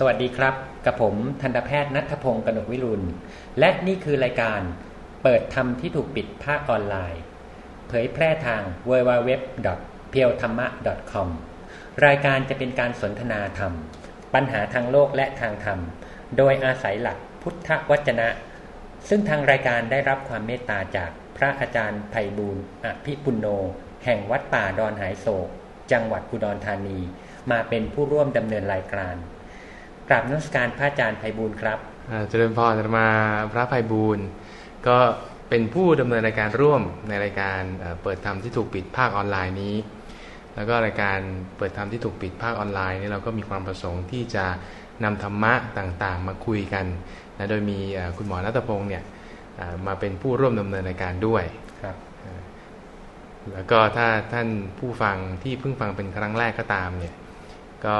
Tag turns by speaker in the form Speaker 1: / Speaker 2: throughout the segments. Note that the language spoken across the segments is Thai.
Speaker 1: สวัสดีครับ กับผมทันตแพทย์นัทพงศ์กนกวิรุณ และนี่คือรายการเปิดธรรมที่ถูกปิดภาคออนไลน์ เผยแพร่ทาง w w w p e e l t h a m m a com รายการจะเป็นการสนทนาธรรม ปัญหาทางโลกและทางธรรม โดยอาศัยหลักพุทธวจนะ ซึ่งทางรายการได้รับความเมตตาจากพระอาจารย์ไพบูลย์อภิปุณโน แห่งวัดป่าดอนหายโศก จังหวัดอุดรธานี มาเป็นผู้ร่วมดำเนินรายการ กราบนมัสการพระอาจารย์ไพบูลย์ครับ
Speaker 2: อ่าเจริญพรจะมาพระภัยบูรณ์ก็เป็นผู้ดำเนินรายการร่วมในรายการเอ่อเปิดธรรมที่ถูกปิดภาคออนไลน์นี้ แล้วก็รายการเปิดธรรมที่ถูกปิดภาคออนไลน์นี้เราก็มีความประสงค์ที่จะนำธรรมะต่างๆ มาคุยกันนะโดยมีเอ่อคุณหมอนัตพงศ์เนี่ยเอ่อมาเป็นผู้ร่วมดำเนินรายการด้วย
Speaker 1: ครับ
Speaker 2: แล้วก็ถ้าท่านผู้ฟังที่เพิ่งฟังเป็นครั้งแรกก็ตามเนี่ยก็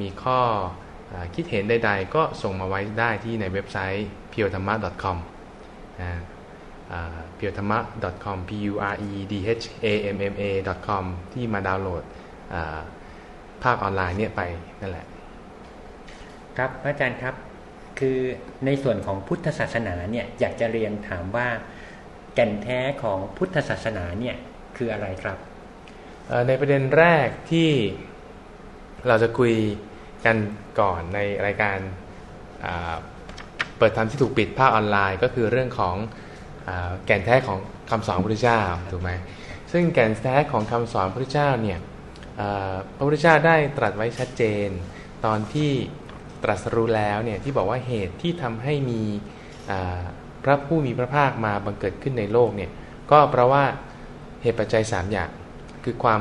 Speaker 2: มีข้ออา คิดเห็นใดๆ ก็ส่งมาไว้ได้ที่ในเว็บไซต์ p u r e t h a m m a com นะ p u r e t h a m m a com p u r e d h a m m a com ที่มาดาวน์โหลดอ่าภาคออนไลน์เนี่ยไปนั่นแหละ
Speaker 1: ครับพระอาจารย์ครับคือในส่วนของพุทธศาสนาเนี่ยอยากจะเรียนถามว่า แก่นแท้ของพุทธศาสนาเนี่ยคืออะไรครับ
Speaker 2: เอ่อในประเด็นแรกที่เราจะคุย กันก่อนในรายการเปิดธรรมที่ถูกปิดภาคออนไลน์ ก็คือเรื่องของอแก่นแท้ของคำสอนพระพุทธเจ้าถูกไหมซึ่งแก่นแท้ของคำสอนพระพุทธเจ้าเนี่ยพระพุทธเจ้าได้ตรัสไว้ชัดเจน ตอนที่ตรัสรู้แล้วเนี่ยที่บอกว่าเหตุที่ทำให้มีพระผู้มีพระภาคมาบังเกิดขึ้นในโลกเนี่ยก็เพราะว่าเหตุปัจจัยสามอย่าง คือความ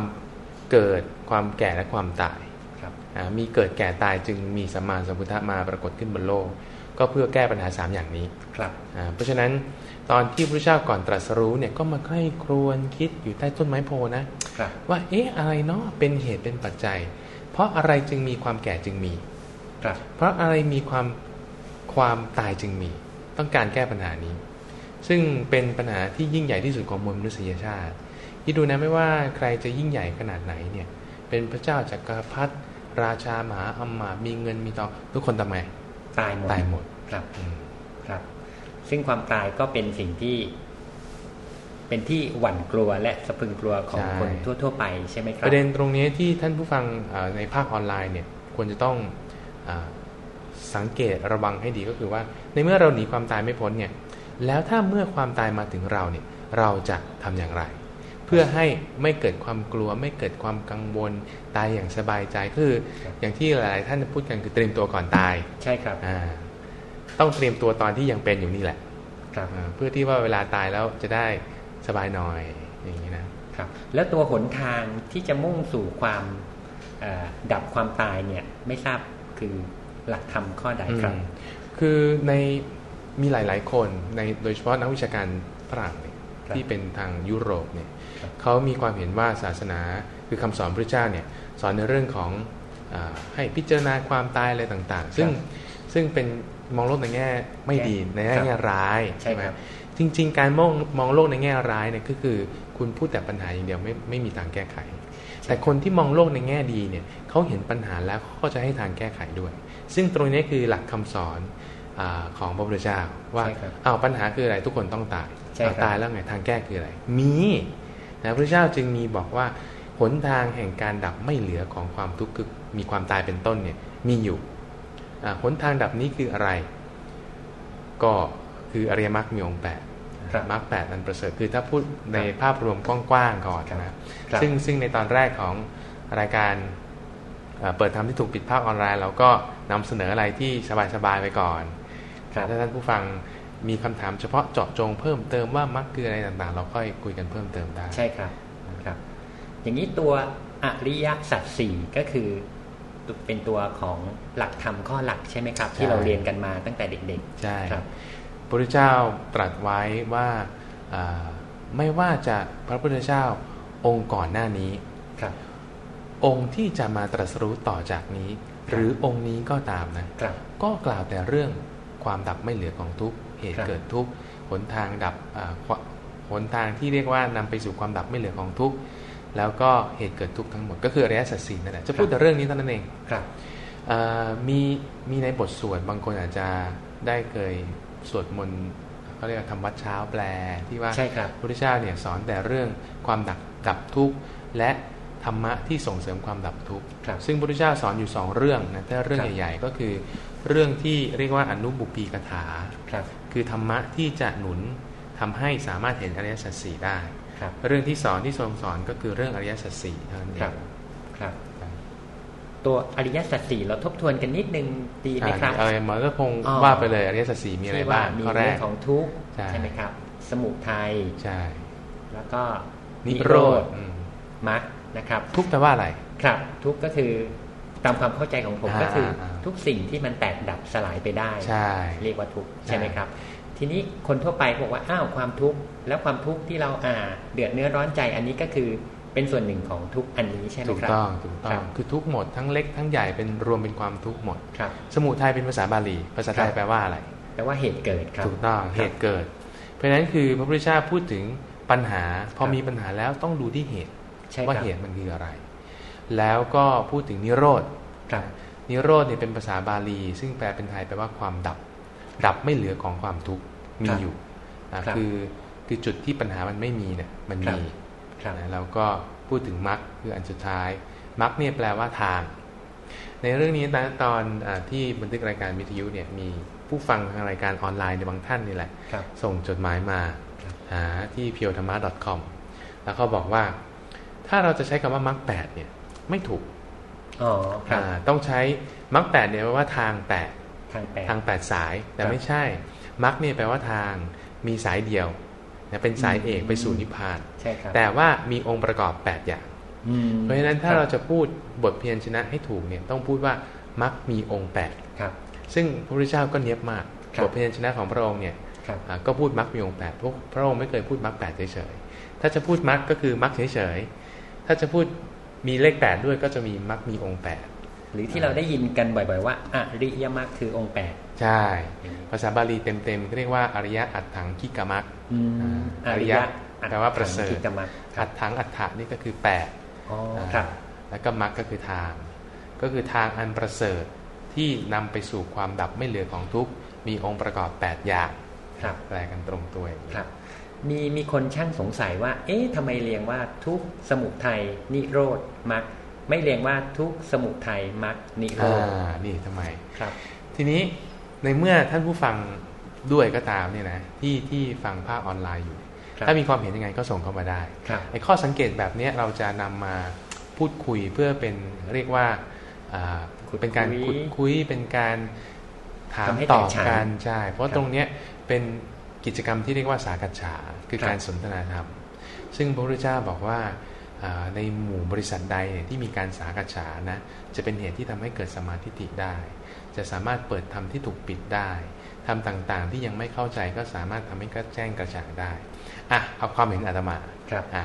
Speaker 2: เกิดความแก่และความตาย มีเกิดแก่ตายจึงมีสัมมาสัมพุทธะมาปรากฏขึ้นบนโลก ก็เพื่อแก้ปัญหาสามอย่างนี้
Speaker 1: ครับ
Speaker 2: อ่าเพราะฉะนั้นตอนที่พระเจ้าก่อนตรัสรู้เนี่ยก็มาใคร่ครวญคิดอยู่ใต้ต้นไม้โพนะ
Speaker 1: ครับ
Speaker 2: ว่าเอ๊ะอะไรเนาะเป็นเหตุเป็นปัจจัย เพราะอะไรจึงมีความแก่จึงมี
Speaker 1: ครับ
Speaker 2: เพราะอะไรมีความความตายจึงมี ต้องการแก้ปัญหานี้ ซึ่งเป็นปัญหาที่ยิ่งใหญ่ที่สุดของมวลมนุษยชาติที่ดูนะไม่ว่าใครจะยิ่งใหญ่ขนาดไหนเนี่ยเป็นพระเจ้าจักรพรรดิ ราชามหาอำมาตย์มีเงินมีทองทุกคนทำไง
Speaker 1: ตายหมด
Speaker 2: ตายหมด
Speaker 1: ครับ
Speaker 2: อืม
Speaker 1: ครับ ซึ่งความตายก็เป็นสิ่งที่ เป็นที่หวั่นกลัวและสะพรึงกลัวของ
Speaker 2: ใช่
Speaker 1: คนทั่ว ๆ ไปใช่ไหมครับ
Speaker 2: ประเด็นตรงนี้ที่ท่านผู้ฟังเอ่อในภาคออนไลน์เนี่ย ควรจะต้องอาสังเกตระวังให้ดีก็คือว่า ในเมื่อเราหนีความตายไม่พ้นเนี่ย แล้วถ้าเมื่อความตายมาถึงเราเนี่ย เราจะทำอย่างไร เพื่อให้ไม่เกิดความกลัว ไม่เกิดความกังวลตายอย่างสบายใจคือ
Speaker 1: ครับ
Speaker 2: อย่างที่หลาย ๆ ท่านพูดกันคือเตรียมตัวก่อนตาย
Speaker 1: ใช่ครับ
Speaker 2: อ่าต้องเตรียมตัวตอนที่ยังเป็นอยู่นี่แหละ
Speaker 1: ครับ
Speaker 2: อ่าเพื่อที่ว่าเวลาตายแล้วจะได้สบายหน่อยอย่างนี้นะ
Speaker 1: ครับ แล้วตัวหนทางที่จะมุ่งสู่ความเอ่อดับความตายเนี่ยไม่ทราบคือหลักธรรมข้อใดครับ
Speaker 2: อืมคือในมีหลาย ๆ คนในโดยเฉพาะนักวิชาการฝรั่งเนี่ย
Speaker 1: ครับ
Speaker 2: ที่เป็นทางยุโรปเนี่ย
Speaker 1: ครับ
Speaker 2: เขามีความเห็นว่าศาสนาคือคำสอนพระเจ้าเนี่ยสอนในเรื่องของอาให้พิจารณาความตายอะไรต่างๆ ซึ่งซึ่งเป็นมองโลกในแง่ไม่ดีใน
Speaker 1: ครับ
Speaker 2: แง่ร้าย
Speaker 1: ใช่ครับ
Speaker 2: จริง ๆ การมองมองโลกในแง่ร้ายเนี่ยก็คือคุณพูดแต่ปัญหาอย่างเดียวไม่ไม่มีทางแก้ไข แต่คนที่มองโลกในแง่ดีเนี่ยเขาเห็นปัญหาแล้วเขาก็จะให้ทางแก้ไขด้วย ซึ่งตรงนี้คือหลักคำสอนอาของพระพุทธเจ้าว่า
Speaker 1: ใช่ครับ
Speaker 2: อ้าวปัญหาคืออะไรทุกคนต้องตาย
Speaker 1: ใช่ครับ
Speaker 2: อ้าวตายแล้วไงทางแก้คืออะไร มี นะพระพุทธเจ้าจึงมีบอกว่าหนทางแห่งการดับไม่เหลือของความทุกข์คือมีความตายเป็นต้นเนี่ยมีอยู่อ่าหนทางดับนี้คืออะไร ก็คืออริยมรรคมีองค์แปด
Speaker 1: ครับ
Speaker 2: มรรคแปดอันประเสริฐคือถ้าพูดในภาพรวมกว้างๆก่อน
Speaker 1: ครับ
Speaker 2: นะครับซึ่งซึ่งในตอนแรกของรายการเอ่อเปิดทำที่ถูกปิดภาคออนไลน์ เราก็นำเสนออะไรที่สบายๆไปก่อน
Speaker 1: ครับ
Speaker 2: ถ้าท่านผู้ฟัง มีคำถามเฉพาะเจาะจงเพิ่มเติมว่ามรรคคืออะไรต่างๆ เราค่อยคุยกันเพิ่มเติมได้
Speaker 1: ใช่ครับครับ อย่างนี้ตัวอริยสัจสี่ก็คือเป็นตัวของหลักธรรมข้อหลักใช่ไหมครับ ที่
Speaker 2: ใช่
Speaker 1: เราเรียนกันมาตั้งแต่เด็ก
Speaker 2: ใช่
Speaker 1: ๆครับ
Speaker 2: พระพุทธเจ้าตรัสไว้ว่าอ่าไม่ว่าจะพระพุทธเจ้าองค์ก่อนหน้านี้
Speaker 1: ครับ
Speaker 2: องค์ที่จะมาตรัสรู้ต่อจากนี้ หรือองค์นี้ก็ตามนะ
Speaker 1: ครับ
Speaker 2: ก็กล่าวแต่เรื่องความดับไม่เหลือของทุกข์ เหตุ
Speaker 1: ครับ
Speaker 2: เกิดทุกข์หนทางดับอ่าควหนทางที่เรียกว่านำไปสู่ความดับไม่เหลือของทุกข์แล้วก็เหตุเกิดทุกข์ทั้งหมด ก็คืออริยสัจสี่นั่นแหละจะพูดแต่เรื่องนี้เท่านั้นเอง
Speaker 1: ครับ
Speaker 2: เอ่อมีมีในบทสวดบางคนอาจจะได้เคยสวดมนต์เขาเรียกว่าทำวัดเช้าแปลที่ว่า
Speaker 1: ใช่ครับ
Speaker 2: พระพุทธเจ้าเนี่ยสอนแต่เรื่องความดับดับทุกข์และธรรมะที่ส่งเสริมความดับทุกข์
Speaker 1: ครับ
Speaker 2: ซึ่งพระพุทธเจ้าสอนอยู่สองเรื่องนะถ้าเรื่อง
Speaker 1: ครับ
Speaker 2: ใหญ่ ๆ ก็คือเรื่องที่เรียกว่าอนุบุปีกถา
Speaker 1: ครับ
Speaker 2: คือธรรมะที่จะหนุนทำให้สามารถเห็นอริยสัจสี่ได้
Speaker 1: ครับ
Speaker 2: เรื่องที่สอนที่ทรงสอนก็คือเรื่องอริยสัจสี่เท่านั้นเอ
Speaker 1: ครับ
Speaker 2: ง
Speaker 1: ครับ ตัวอริยสัจสี่เราทบทวนกันนิดนึงดีไหมครับ
Speaker 2: อ่าเอาหมอรัตพงศ์
Speaker 1: อ๋อ
Speaker 2: ว่าไปเลยอริยสัจสี่มีอะไร
Speaker 1: ที่
Speaker 2: บ้าง
Speaker 1: มี
Speaker 2: ข้อแร
Speaker 1: เรื่อกงของทุกข์
Speaker 2: ใช่
Speaker 1: ใช่ไหมครับ สมุทัย
Speaker 2: ใช่
Speaker 1: แล้วก็
Speaker 2: นิโรธอืม
Speaker 1: มรรคนะครับ
Speaker 2: ทุกข์แปลว่าอะไร
Speaker 1: ครับ ทุกข์ก็คือ ตามความเข้าใจของผม
Speaker 2: อ่า
Speaker 1: ก็คืออา
Speaker 2: อ่า
Speaker 1: ทุกสิ่งที่มันแตกดับสลายไปได้
Speaker 2: ใช่
Speaker 1: เรียกว่าทุกข์
Speaker 2: ใช่
Speaker 1: ใช่ไหมครับ ทีนี้คนทั่วไปบอกว่าอ้าวความทุกข์แล้วความทุกข์ที่เราอ่า เดือดเนื้อร้อนใจอันนี้ก็คือเป็นส่วนหนึ่งของทุกข์อันนี้ใช่ไหม
Speaker 2: ถูก
Speaker 1: ครับ
Speaker 2: ต้องถูกต้
Speaker 1: ครั
Speaker 2: อง
Speaker 1: บ
Speaker 2: คือทุกข์หมดทั้งเล็กทั้งใหญ่เป็นรวมเป็นความทุกข์หมด
Speaker 1: ครับ
Speaker 2: สมุทัยเป็นภาษาบาลี ภาษาไทย
Speaker 1: ครับ
Speaker 2: แปลว่าอะไร
Speaker 1: แปลว่าเหตุเกิดครับ
Speaker 2: ถูกต้อง
Speaker 1: ครับ
Speaker 2: เหตุเกิด เพราะฉะนั้นคือพระพุทธเจ้าพูดถึงปัญหา พอ
Speaker 1: ครับ
Speaker 2: มีปัญหาแล้วต้องดูที่เหตุ
Speaker 1: ใช่
Speaker 2: ว่า
Speaker 1: ครับ
Speaker 2: เหตุมันคืออะไร แล้วก็พูดถึงนิโรธ
Speaker 1: ครับ
Speaker 2: นิโรธเนี่ยเป็นภาษาบาลี ซึ่งแปลเป็นไทยแปลว่าความดับ ดับไม่เหลือของความทุกข์มีอยู่นะครับคือคือจุดที่ปัญหามันไม่มีเนี่ยมัน
Speaker 1: ครับ
Speaker 2: มี
Speaker 1: ครับ
Speaker 2: นะแล้วก็พูดถึงมรรคคืออันสุดท้ายมรรคเนี่ยแปลว่าทาง ในเรื่องนี้นะตอนอาที่บันทึกรายการวิทยุเนี่ยมีผู้ฟังทางรายการออนไลน์ในบางท่านนี่แหละ
Speaker 1: ครับ
Speaker 2: ส่งจดหมายมา
Speaker 1: ครับ
Speaker 2: หาที่ p พียวธรรมะ .com แล้วเขาบอกว่า ถ้าเราจะใช้คำว่ามรรคแปดเนี่ย ไม่ถูก
Speaker 1: อ๋อครับ
Speaker 2: อ่าต้องใช้มรรคแปดเนี่ยแปลว่าทางแปด
Speaker 1: ทางแปด
Speaker 2: ทางแปดสายแต่
Speaker 1: ครับ
Speaker 2: ไม่ใช่มรรคเนี่ยแปลว่าทางมีสายเดียวนะเป็นสาย
Speaker 1: อืม
Speaker 2: เอกไปสู่นิพพาน
Speaker 1: ใช่ครับ
Speaker 2: แต่ว่ามีองค์ประกอบ8อย่าง
Speaker 1: อืม
Speaker 2: เพราะฉะนั้นถ้า
Speaker 1: คบ
Speaker 2: เราจะพูดบทเพียรชนะให้ถูกเนี่ยต้องพูดว่ามรรคมีองค์
Speaker 1: ครับ
Speaker 2: 8ซึ่งพระพุทธเจ้าก็เนียบมาก
Speaker 1: ครับ
Speaker 2: บทเพียรชนะของพระองค์เนี่ย
Speaker 1: ครับ
Speaker 2: อ่าก็พูดมรรคมีองค์8เพราะพระองค์ไม่เคยพูดมรรคแปดเฉยๆถ้าจะพูดมรรคก็คือมรรคเฉยๆถ้าจะพูด มีเลข8ด้วยก็จะมีมรรคมีองค์
Speaker 1: หรือที่เราได้ยินกันบ่อยๆว่าอริยมรรคคือองค์แปด
Speaker 2: 8ใช่ ภาษาบาลีเต็มๆเรียกว่าอริยอัตถังคิกามรรค
Speaker 1: อืม
Speaker 2: อริยะแปลว่าประเสริฐ
Speaker 1: อัตถังกิกมรรคครั
Speaker 2: อั
Speaker 1: บ
Speaker 2: ตถังอัตถะนี่ก็คือ8
Speaker 1: อ๋อครับ
Speaker 2: แล้วก็มรรคก็คือทาง ก็คือทางอันประเสริฐที่นำไปสู่ความดับไม่เหลือของทุกข์มีองค์ประกอบ 8 อย่าง
Speaker 1: ครับ
Speaker 2: แปลกันตรงตัวอย่างนี้
Speaker 1: ครับ มีมีคนช่างสงสัยว่า เอ๊ะทำไมเรียงว่าทุกข์สมุทัยนิโรธมรรคไม่เรียงว่าทุกข์สมุทัยมรรคนิโร
Speaker 2: อ่
Speaker 1: ธา
Speaker 2: นี่ทำไม
Speaker 1: ครับ
Speaker 2: ทีนี้ในเมื่อท่านผู้ฟังด้วยก็ตามเนี่ยนะที่ที่ฟังภาคออนไลน์อยู่
Speaker 1: ครับ
Speaker 2: ถ้ามีความเห็นยังไงก็ส่งเข้ามาได้
Speaker 1: ครับ
Speaker 2: ไอ้ข้อสังเกตแบบเนี้ยเราจะนำมาพูดคุยเพื่อเป็นเรียกว่าอ่า
Speaker 1: ขุด
Speaker 2: เป็นการ
Speaker 1: คุย
Speaker 2: ขุดคุยเป็นการถาม
Speaker 1: ทำให้
Speaker 2: ตอบ
Speaker 1: แตกฉาน
Speaker 2: กันใช่เพราะ
Speaker 1: ครับ
Speaker 2: ตรงเนี้ยเป็น กิจกรรมที่เรียกว่าสากัจฉาคือ
Speaker 1: ครับ
Speaker 2: การสนทนาธรรม ซึ่งพระพุทธเจ้าบอกว่าอ่าในหมู่บริษัทใดเนี่ยที่มีการสากัจฉานะจะเป็นเหตุที่ทำให้เกิดสมาธิได้ จะสามารถเปิดธรรมที่ถูกปิดได้ทำต่างๆ ที่ยังไม่เข้าใจก็สามารถทำให้กระแจ้งกระจ่างได้อะเอาความเห็นอาตมา
Speaker 1: ครับ
Speaker 2: อะ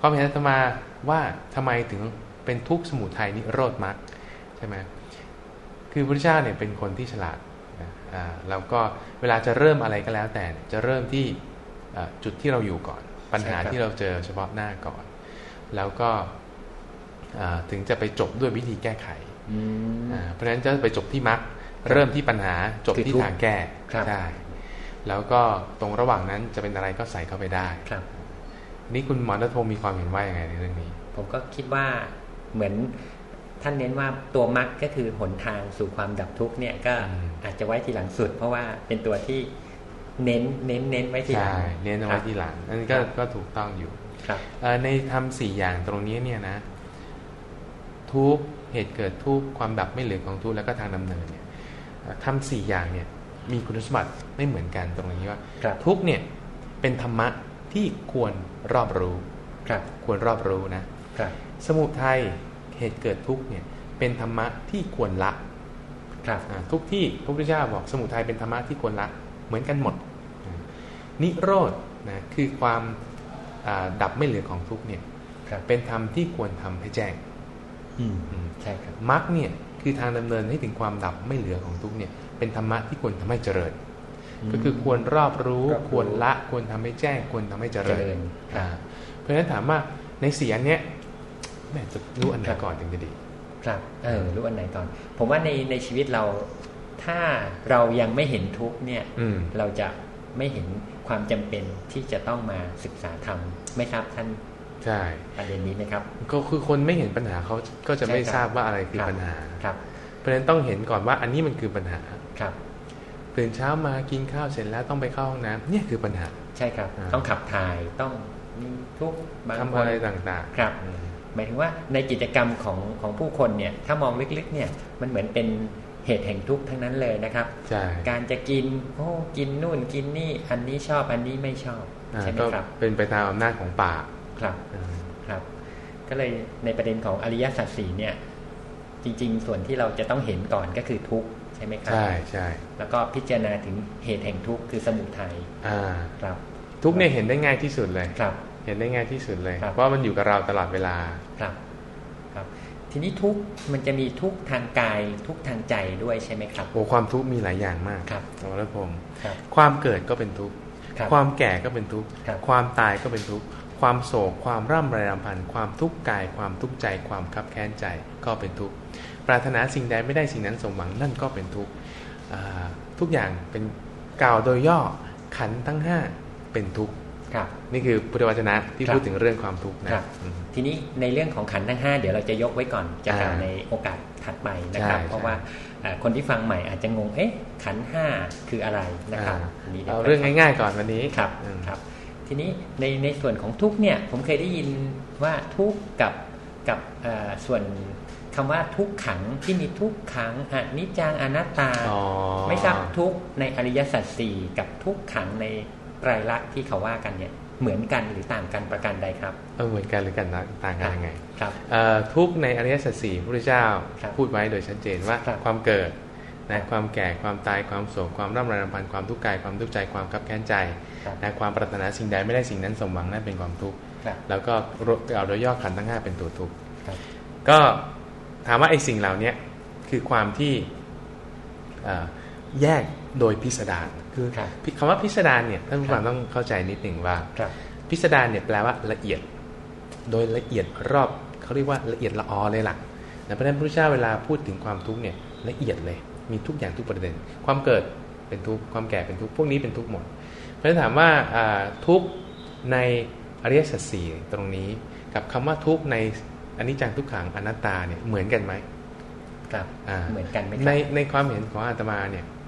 Speaker 2: ความเห็นอาตมาว่าทำไมถึงเป็นทุกข์สมุทัยนิโรธมรรคใช่ไหมคือพระพุทธเจ้าเนี่ยเป็นคนที่ฉลาด นะอ่าแล้วก็เวลาจะเริ่มอะไรก็แล้ว แต่เนี่ยจะเริ่มที่อ่าจุดที่เราอยู่ก่อน ปัญหา
Speaker 1: ใช่ครับ
Speaker 2: ที่เราเจอเฉพาะหน้าก่อน แล้วก็อ่าถึงจะไปจบด้วยวิธีแก้ไข
Speaker 1: อืม
Speaker 2: อ่าเพราะฉะนั้นจะไปจบที่มรรคเริ่มที่ปัญหาจบ
Speaker 1: คือ
Speaker 2: ที่
Speaker 1: ทุกข์
Speaker 2: ทางแก้
Speaker 1: ครับ
Speaker 2: ใช่แล้วก็ตรงระหว่างนั้นจะเป็นอะไรก็ใส่เข้าไปได้
Speaker 1: ครับ
Speaker 2: นี่คุณหมอรัตพงศ์มีความเห็นว่าอย่างไงในเรื่องนี้
Speaker 1: ผมก็คิดว่าเหมือน ท่านเน้นว่าตัวมรรคก็คือหนทางสู่ความดับทุกข์เนี่ยก็
Speaker 2: อืม
Speaker 1: อาจจะไว้ทีหลังสุด เพราะว่าเป็นตัวที่เน้นเน้นเน้นไว้ทีหลั
Speaker 2: ใช่
Speaker 1: ง
Speaker 2: เน้นเอาไว้ทีหลังอันนี้ก็ก็ถูกต้องอยู่
Speaker 1: ครับ
Speaker 2: เอ่อในทำสี่อย่างตรงนี้เนี่ยนะ ทุกข์เหตุเกิดทุกข์ความดับไม่เหลือของทุกข์แล้วก็ทางดำเนินเนี่ยเอ่อทำสี่อย่างเนี่ย มีคุณสมบัติไม่เหมือนกันตรงนี้ว่า
Speaker 1: ครับ
Speaker 2: ทุกข์เนี่ยเป็นธรรมะที่ควรรอบรู้
Speaker 1: ครับ
Speaker 2: ควรรอบรู้นะ
Speaker 1: ครับ
Speaker 2: สมุทัย เหตุเกิดทุกข์เนี่ยเป็นธรรมะที่ควรละ
Speaker 1: ครับ
Speaker 2: อ่าทุกที่พระพุทธเจ้าบอกสมุทัยเป็นธรรมะที่ควรละเหมือนกันหมดอ่านิโรธนะคือความอ่าดับไม่เหลือของทุกข์เนี่ย
Speaker 1: ครับ
Speaker 2: เป็นธรรมที่ควรทำให้แจ้ง
Speaker 1: อืม
Speaker 2: อืม
Speaker 1: ใช่ครับ
Speaker 2: มรรคเนี่ยคือทางดำเนินให้ถึงความดับไม่เหลือของทุกข์เนี่ยเป็นธรรมะที่ควรทำให้เจริญ ก็คือควรรอบรู้
Speaker 1: รอบรู้
Speaker 2: ควรละควรทำให้แจ้งควรทำให้เจริญ
Speaker 1: เจริญ
Speaker 2: อ่าเพราะฉะนั้นถามว่าในเสียงเนี้ย แม่จะรู้อันไหน
Speaker 1: ครับ
Speaker 2: ก่อนถึงจะดี
Speaker 1: ครับเออรู้อันไหนก่อน ผมว่าในในชีวิตเราถ้าเรายังไม่เห็นทุกข์เนี่ย
Speaker 2: อืม
Speaker 1: เราจะไม่เห็นความจำเป็นที่จะต้องมาศึกษาธรรมไม่ทราบท่าน
Speaker 2: ใช่
Speaker 1: ประเด็นนี้ไหมครับ
Speaker 2: ก็คือคนไม่เห็นปัญหาเขาก็จะไม่
Speaker 1: ใช่ครับ
Speaker 2: ทราบว่าอะไรคือ
Speaker 1: ครับ
Speaker 2: ปัญหา
Speaker 1: ครับ
Speaker 2: เพราะฉะนั้นต้องเห็นก่อนว่าอันนี้มันคือปัญหา
Speaker 1: ครับ
Speaker 2: ตื่นเช้ามากินข้าวเสร็จแล้วต้องไปเข้าห้องน้ำเนี่ยคือปัญหา
Speaker 1: ใช่ครับ
Speaker 2: อ่า
Speaker 1: ต้องขับถ่ายต้องมีทุกข์บาง
Speaker 2: ทำ
Speaker 1: ค
Speaker 2: อะ
Speaker 1: น
Speaker 2: ไรต่าง
Speaker 1: ครับ
Speaker 2: ๆอืม
Speaker 1: หมายถึงว่าในกิจกรรมของของผู้คนเนี่ยถ้ามองลึกๆเนี่ยมันเหมือนเป็นเหตุแห่งทุกข์ทั้งนั้นเลยนะครับ
Speaker 2: ใช่
Speaker 1: การจะกินโอ้กินนู่นกินนี่อันนี้ชอบอันนี้ไม่ชอบ
Speaker 2: อ่า
Speaker 1: ใช่ไหม
Speaker 2: ก็
Speaker 1: ครับ
Speaker 2: เป็นไปตามอำนาจของปาก
Speaker 1: ครับ
Speaker 2: อ่า
Speaker 1: ครับ ก็เลยในประเด็นของอริยสัจสี่เนี่ย จริง ๆ ส่วนที่เราจะต้องเห็นก่อนก็คือทุกข์ใช่ไหมครับ
Speaker 2: ใช่ใช่
Speaker 1: แล้วก็พิจารณาถึงเหตุแห่งทุกข์คือสมุทัย
Speaker 2: อ่า
Speaker 1: ครับ
Speaker 2: ทุกเนี่ยเห็นได้ง่ายที่สุดเลย
Speaker 1: ครับ
Speaker 2: เห็นได้ง่ายที่สุดเลย
Speaker 1: ครับ
Speaker 2: เพราะมันอยู่กับเราตลอดเวลา
Speaker 1: ครับครับ ทีนี้ทุกข์มันจะมีทุกข์ทางกายทุกข์ทางใจด้วยใช่ไหมครับ
Speaker 2: โอ้ความทุกข์มีหลายอย่างมาก
Speaker 1: ครับ
Speaker 2: สมรพงศ์
Speaker 1: ครับ
Speaker 2: ความเกิดก็เป็นทุกข์
Speaker 1: ครับ
Speaker 2: ความแก่ก็เป็นทุกข์
Speaker 1: ครับ
Speaker 2: ความตายก็เป็นทุกข์ความโศกความร่ำไรรำพันความทุกข์กาย ความทุกข์ใจ ความคับแค้นใจก็เป็นทุกข์ปรารถนาสิ่งใดไม่ได้สิ่งนั้นสมหวังนั่นก็เป็นทุกข์อ่าทุกอย่างเป็นกล่าวโดยย่อขันธ์ทั้งห้าเป็นทุกข์
Speaker 1: ครับ
Speaker 2: นี่คือพุทธวจนะที่
Speaker 1: ครับ
Speaker 2: พูดถึงเรื่องความทุกข์นะครับอืม
Speaker 1: ทีนี้ในเรื่องของขันธ์ทั้งห้าเดี๋ยวเราจะยกไว้ก่อนจะกล่าว
Speaker 2: อ่า
Speaker 1: ในโอกาสถัดไปนะครับ
Speaker 2: ใช่
Speaker 1: เพราะว่าเอ่อคนที่ฟังใหม่อาจจะงงเอ๊ะขันธ์ห้าคืออะไรนะครับ
Speaker 2: อ่า
Speaker 1: อันนี้ดี๋ยว
Speaker 2: เอาเรื่องง่าย ๆ ก่อนวันนี้
Speaker 1: ครับ
Speaker 2: อืม
Speaker 1: ครับ ทีนี้ในในส่วนของทุกข์เนี่ยผมเคยได้ยินว่าทุกข์กับกับเอ่อส่วนคำว่าทุกขังที่มีทุกขังอนิจจังอนัตตา
Speaker 2: อ๋อ
Speaker 1: ไม่ทราบทุกข์ในอริยสัจสี่กับทุกขังใน ไตรลักษณ์ที่เขาว่ากันเนี่ยเหมือนกันหรือต่างกันประการใดครับ
Speaker 2: เออเหมือนกันหรือกันนะต่างกันยังไง
Speaker 1: ครับ
Speaker 2: เอ่อทุกข์ในอริยสัจสี่พระพุทธเจ้า
Speaker 1: ครับ
Speaker 2: พูดไว้โดยชัดเจนว่า
Speaker 1: ครับ
Speaker 2: ความเกิดนะความแก่ความตายความโศกความร่ำไรรำพันความทุกข์กายความทุกข์ใจความคับแค้นใจ
Speaker 1: ครับ
Speaker 2: นะความปรารถนาสิ่งใดไม่ได้สิ่งนั้นสมหวังนั่นเป็นความทุกข์
Speaker 1: ครับ
Speaker 2: แล้วก็เอาโดยย่อขันธ์ทั้งห้าเป็นตัวทุกข์
Speaker 1: ครับ
Speaker 2: ก็ถามว่าไอ้สิ่งเหล่านี้คือความที่เอ่อแยกโดยพิสดาร คือ
Speaker 1: ครับ
Speaker 2: คำว่าพิสดารเนี่ยท่านผู้ฟัง
Speaker 1: ครับ
Speaker 2: ต้องเข้าใจนิดหนึ่งว่า
Speaker 1: ครับ
Speaker 2: พิสดารเนี่ยแปลว่าละเอียด โดยละเอียดรอบเขาเรียกว่าละเอียดละออเลยล่ะแต่เพราะฉะนั้นพระพุทธเจ้าเวลาพูดถึงความทุกข์เนี่ยละเอียดเลย มีทุกอย่างทุกประเด็น ความเกิดเป็นทุกข์ความแก่เป็นทุกข์พวกนี้เป็นทุกข์หมดเพราะฉะนั้นถามว่าอ่าทุกข์ในอริยสัจสี่ตรงนี้ กับคำว่าทุกข์ในอนิจจังทุกขังอนัตตาเนี่ยเหมือนกันไหม
Speaker 1: ครับ
Speaker 2: อ่า
Speaker 1: เหมือนกันไหมค
Speaker 2: ใน
Speaker 1: รับ
Speaker 2: ในความเห็นของอาตมาเนี่ยอ่า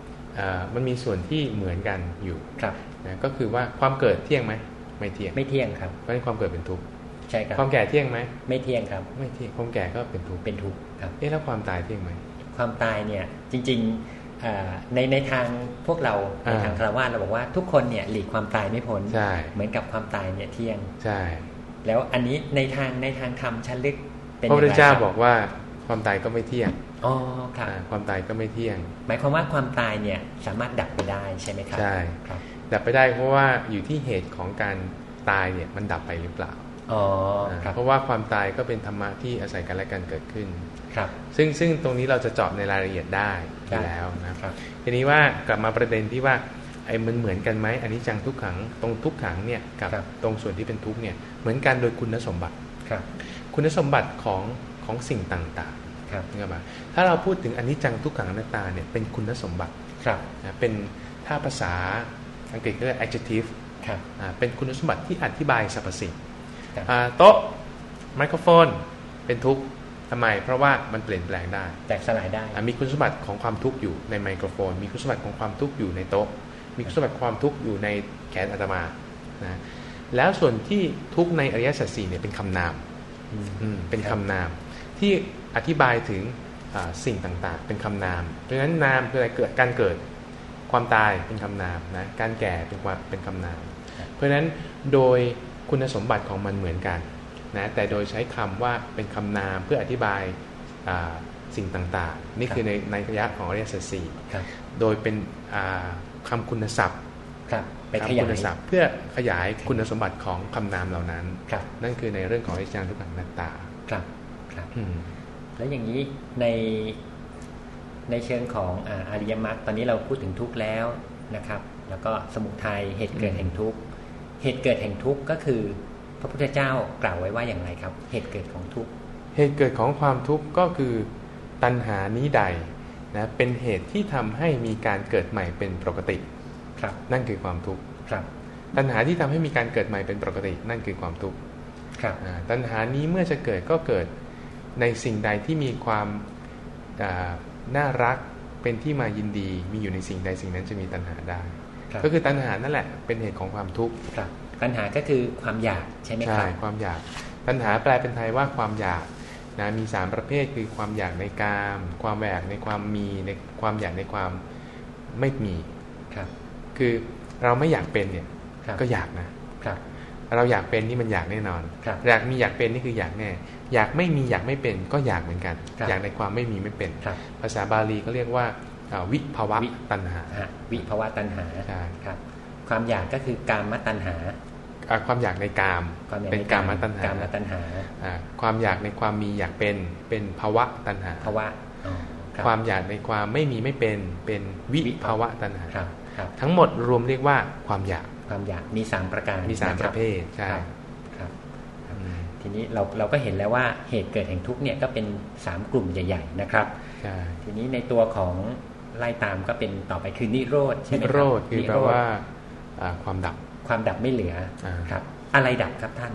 Speaker 2: มันมีส่วนที่เหมือนกันอยู่
Speaker 1: ครับ
Speaker 2: นะก็คือว่าความเกิดเที่ยงไหมไม่เที่ยง
Speaker 1: ไม่เที่ยงครับ
Speaker 2: เพราะฉะนั้นความเกิดเป็นทุกข์
Speaker 1: ใช่ครับ
Speaker 2: ความแก่เที่ยงไหม
Speaker 1: ไม่เที่ยงครับ
Speaker 2: ไม่เที่ยงความแก่ก็เป็นทุกข์
Speaker 1: เป็นทุกข์ครับ
Speaker 2: เอ๊ะแล้วความตายเที่ยงไหม
Speaker 1: ความตายเนี่ยจริงๆอ่าในในทางพวกเราใน
Speaker 2: อ่า
Speaker 1: ทางคารวะเราบอกว่าทุกคนเนี่ยหลีกความตายไม่พ้น
Speaker 2: ใช่
Speaker 1: เหมือนกับความตายเนี่ยเที่ยง
Speaker 2: ใช่
Speaker 1: แล้วอันนี้ในทางในทางธรรมชั้นลึกเป็น
Speaker 2: พระพุทธ
Speaker 1: ย่งไเจ้าครับ
Speaker 2: บอกว่าความตายก็ไม่เที่ยง
Speaker 1: อ๋อครับ
Speaker 2: อ่าความตายก็ไม่เที่ยง
Speaker 1: หมายความว่าความตายเนี่ยสามารถดับไปได้ใช่ไหมครับ
Speaker 2: ใช่
Speaker 1: ครับ
Speaker 2: ดับไปได้เพราะว่าอยู่ที่เหตุของการตายเนี่ยมันดับไปหรือเปล่า
Speaker 1: อ๋อ
Speaker 2: อ่า
Speaker 1: ครับ
Speaker 2: เพราะว่าความตายก็เป็นธรรมะที่อาศัยกันและกันเกิดขึ้น
Speaker 1: ครับ
Speaker 2: ซึ่งซึ่งตรงนี้เราจะเจาะในรายละเอียดได้อยู่
Speaker 1: ได้
Speaker 2: แล้วนะ
Speaker 1: ครับ
Speaker 2: ทีนี้ว่ากลับมาประเด็นที่ว่าไอ้มันเหมือนกันไหมอันนี้จังทุกขังตรงทุกขังเนี่ยกับ
Speaker 1: ครับ
Speaker 2: ตรงส่วนที่เป็นทุกข์เนี่ยเหมือนกันโดยคุณสมบัติ
Speaker 1: ครับ
Speaker 2: คุณสมบัติของของสิ่งต่าง
Speaker 1: ครับ
Speaker 2: ๆนะครับถ้าเราพูดถึงอนิจจังทุกขังอนัตตาเนี่ยเป็นคุณสมบัติ
Speaker 1: ครับ
Speaker 2: นะเป็นถ้าภาษาอังกฤษก็เรียก adjective
Speaker 1: ครับ
Speaker 2: อ่าเป็นคุณสมบัติที่อธิบายสรรพสิ่ง
Speaker 1: ครับ
Speaker 2: อ่าโต๊ะไมโครโฟนเป็นทุกข์ทำไม เพราะว่ามันเปลี่ยนแปลงได้
Speaker 1: แตกสลายได้
Speaker 2: อะมีคุณสมบัติของความทุกข์อยู่ในไมโครโฟน มีคุณสมบัติของความทุกข์อยู่ในโต๊ะ มีคุณสมบัติความทุกข์อยู่ในแขนอาตมานะแล้วส่วนที่ทุกข์ในอริยสัจสี่เนี่ยเป็นคำนาม
Speaker 1: อืม
Speaker 2: อืมเป็น
Speaker 1: ครั
Speaker 2: คำ
Speaker 1: บ
Speaker 2: นามที่ อธิบายถึงอ่าสิ่งต่างๆ เป็นคำนาม เพราะฉะนั้นนามคืออะไรเกิดการเกิดความตายเป็นคำนามนะการแก่เป็นความเป็นคำนาม เพราะฉะนั้นโดยคุณสมบัติของมันเหมือนกันนะแต่โดยใช้คำว่าเป็นคำนามเพื่ออธิบายอ่าสิ่งต่างๆ นี่คือในในระยะของอริยสัจสี่
Speaker 1: ครับ
Speaker 2: โดยเป็นอ่าคำคุณศัพท์
Speaker 1: ครับไปข
Speaker 2: คำ
Speaker 1: ยา
Speaker 2: คุ
Speaker 1: ย
Speaker 2: ณศัพท์เพื่อขยายคุณสมบัติของคำนามเหล่านั้น
Speaker 1: ครับ
Speaker 2: นั่นคือในเรื่องของอนิจจังทุกขังอนัตตา
Speaker 1: ครับครับ
Speaker 2: อืม
Speaker 1: แล้วอย่างนี้ในในเชิงของอ่าอริยมรรคตอนนี้เราพูดถึงทุกข์แล้วนะครับ แล้วก็สมุทัยเหตุเกิด
Speaker 2: อืม
Speaker 1: แห่งทุกข์เหตุเกิดแห่งทุกข์ก็คือ พระพุทธเจ้ากล่าวไว้ว่าอย่างไรครับ เหตุเกิดของทุกข์
Speaker 2: เหตุเกิดของความทุกข์ก็คือตัณหานี้ใดนะเป็นเหตุที่ทำให้มีการเกิดใหม่เป็นปกติ
Speaker 1: ครับ
Speaker 2: นั่นคือความทุกข์
Speaker 1: ครับ
Speaker 2: ตัณหาที่ทำให้มีการเกิดใหม่เป็นปกติ นั่นคือความทุกข์
Speaker 1: ครับ
Speaker 2: อ่าตัณหานี้เมื่อจะเกิดก็เกิด ในสิ่งใดที่มีความอ่าน่ารักเป็นที่มายินดีมีอยู่ในสิ่งใดสิ่งนั้นจะมีตัณหาได้
Speaker 1: ครับ
Speaker 2: ก็คือตัณหานั่นแหละเป็นเหตุของความทุกข์
Speaker 1: ครับปัญหาก็คือความอยากใช่ไหมค
Speaker 2: ใช่
Speaker 1: รับ
Speaker 2: ความอยาก ตัณหาแปลเป็นไทยว่าความอยากนะมีสามประเภทคือความอยากในกาม ความอยากในความมีในความอยากในความไม่มี
Speaker 1: ครับ
Speaker 2: คือเราไม่อยากเป็นเนี่ย
Speaker 1: ครับ
Speaker 2: ก็อยากนะ
Speaker 1: ครับ
Speaker 2: เราอยากเป็นนี่มันอยากแน่นอน
Speaker 1: ครับ
Speaker 2: อยากมีอยากเป็นนี่คืออยากแน่ อยากไม่มีอยากไม่เป็นก็อยากเหมือนกัน
Speaker 1: ครับ
Speaker 2: อยากในความไม่มีไม่เป็น
Speaker 1: ครับ
Speaker 2: ภาษาบาลีก็เรียกว่าอ่าวิภาวะ
Speaker 1: วิ
Speaker 2: ตัณหา
Speaker 1: ฮะวิภาวะตัณหา
Speaker 2: ใช่
Speaker 1: ครับ ความอยากก็คือการมตัณหา
Speaker 2: อ่าความอยากในกาม
Speaker 1: ความอยาก
Speaker 2: เป็น
Speaker 1: ใน
Speaker 2: กามตัณหา
Speaker 1: การมตัณหา
Speaker 2: อ่าความอยากในความมีอยากเป็น เป็นภาวะตัณหา
Speaker 1: ภาวะอ๋อรับ
Speaker 2: ความอยากในความไม่มีไม่เป็น เป็นวิ
Speaker 1: วิ
Speaker 2: ภาวะตัณหา
Speaker 1: ครับครับ
Speaker 2: ทั้งหมดรวมเรียกว่าความอยาก
Speaker 1: ความอยากมีสามประการ
Speaker 2: มีสาม
Speaker 1: นค
Speaker 2: ป
Speaker 1: บ
Speaker 2: ระเภทใช่
Speaker 1: ครับครับ
Speaker 2: อืม
Speaker 1: ทีนี้เราเราก็เห็นแล้วว่าเหตุเกิดแห่งทุกข์เนี่ยก็เป็นสามกลุ่มใหญ่ ๆ นะครับ
Speaker 2: ใช่
Speaker 1: ทีนี้ในตัวของไล่ตามก็เป็นต่อไปคือนิโรธใช่ไหม
Speaker 2: นิ
Speaker 1: ครับ
Speaker 2: โรธคือ
Speaker 1: นิ
Speaker 2: แปลว่าอ่าความดับ
Speaker 1: ความดับไม่เหลือ
Speaker 2: อ่า
Speaker 1: ครับ อะไรดับครับท่าน